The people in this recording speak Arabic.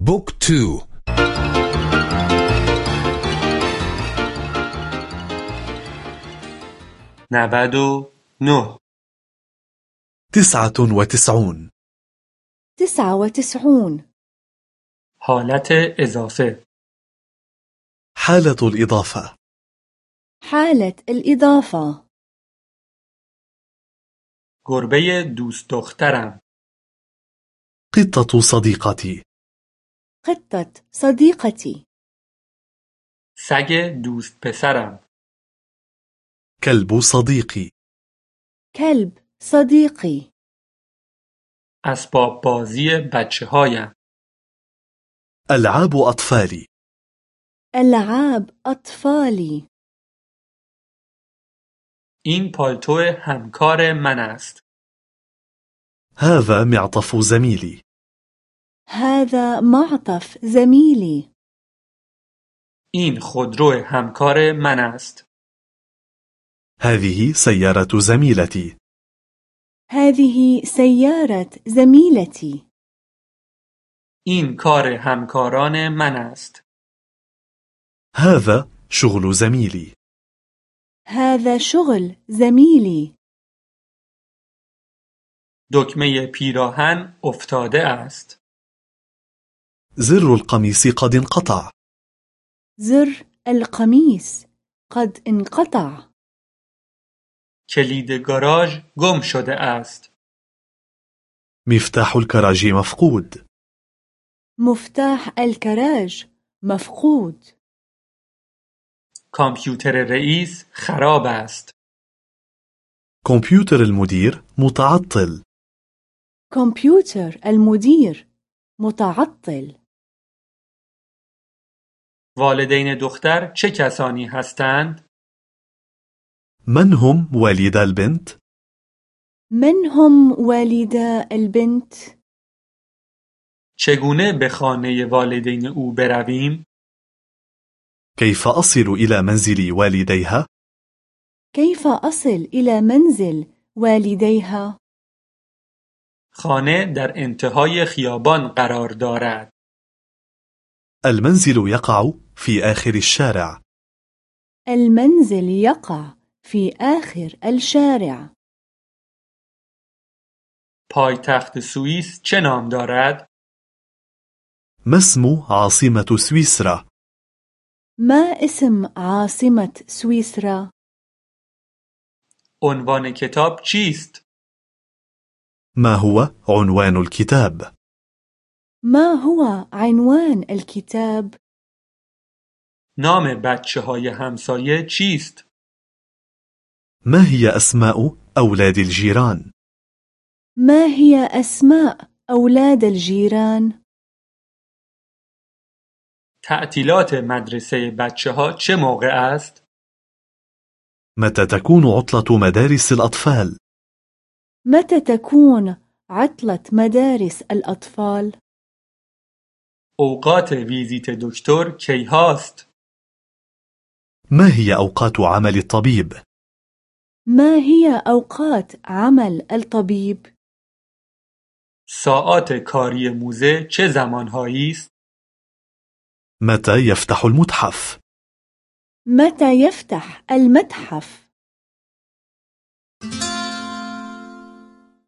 book two. نود و نه تسعة وتسعون. تسعة وتسعون. حالت اضافه. حالة الإضافة. حالة الإضافة. گربه دوست دخترم. قطة صديقتي. قطة صديقتي. سگ دوست پسرم. كلب صديقي. كلب صديقي. اسباب بازی بچه هایم ألعاب أطفالي. ألعاب أطفالي. این پالتو همکار من است. هذا معطف زميلي. هذا معطف زميلي. این خودرو همکار من است. هذه سيارة زميلتي. هذه سيارة زميلتي. این کار همکاران من است. هذا شغل زميلي. هذا شغل زميلي. دکمه پیراهن افتاده است. زر القميص قد انقطع. زر القميص قد انقطع. کلید گاراژ گم شده است. مفتاح الكراج مفقود. مفتاح الكراج مفقود. کامپیوتر رئیس خراب است. كمبيوتر المدير متعطل. كمبيوتر المدير متعطل. والدین دختر چه کسانی هستند؟ من هم والدا البنت؟ من هم والدا البنت؟ چگونه به خانه والدین او برویم؟ كيف أصل إلى منزل والديها؟ كيف أصل إلى منزل والديها؟ خانه در انتهای خیابان قرار دارد. المنزل يقع في آخر الشارع المنزل يقع في آخر الشارع. پایتخت سوئیس چه نام دارد؟ ما اسم عاصمة سويسرا؟ ما اسم عاصمة سويسرا؟ عنوان کتاب چیست؟ ما هو عنوان الكتاب؟ ما هو عنوان الكتاب؟ نام بچه های همسایه چیست؟ ما هي أسماء أولاد الجيران؟ ما هي أسماء أولاد الجيران؟ تعطیلات مدرسه بچه ها چه موقع است؟ متى تكون عطلة مدارس الأطفال؟ متى تكون عطلة مدارس الأطفال؟ أوقات ویزیت دکتر کی هاست؟ ما هي أوقات عمل الطبيب؟ ما هي أوقات عمل الطبيب؟ ساعات کاری موزه چه زمانهایی است؟ متى يفتح المتحف؟ متى يفتح المتحف؟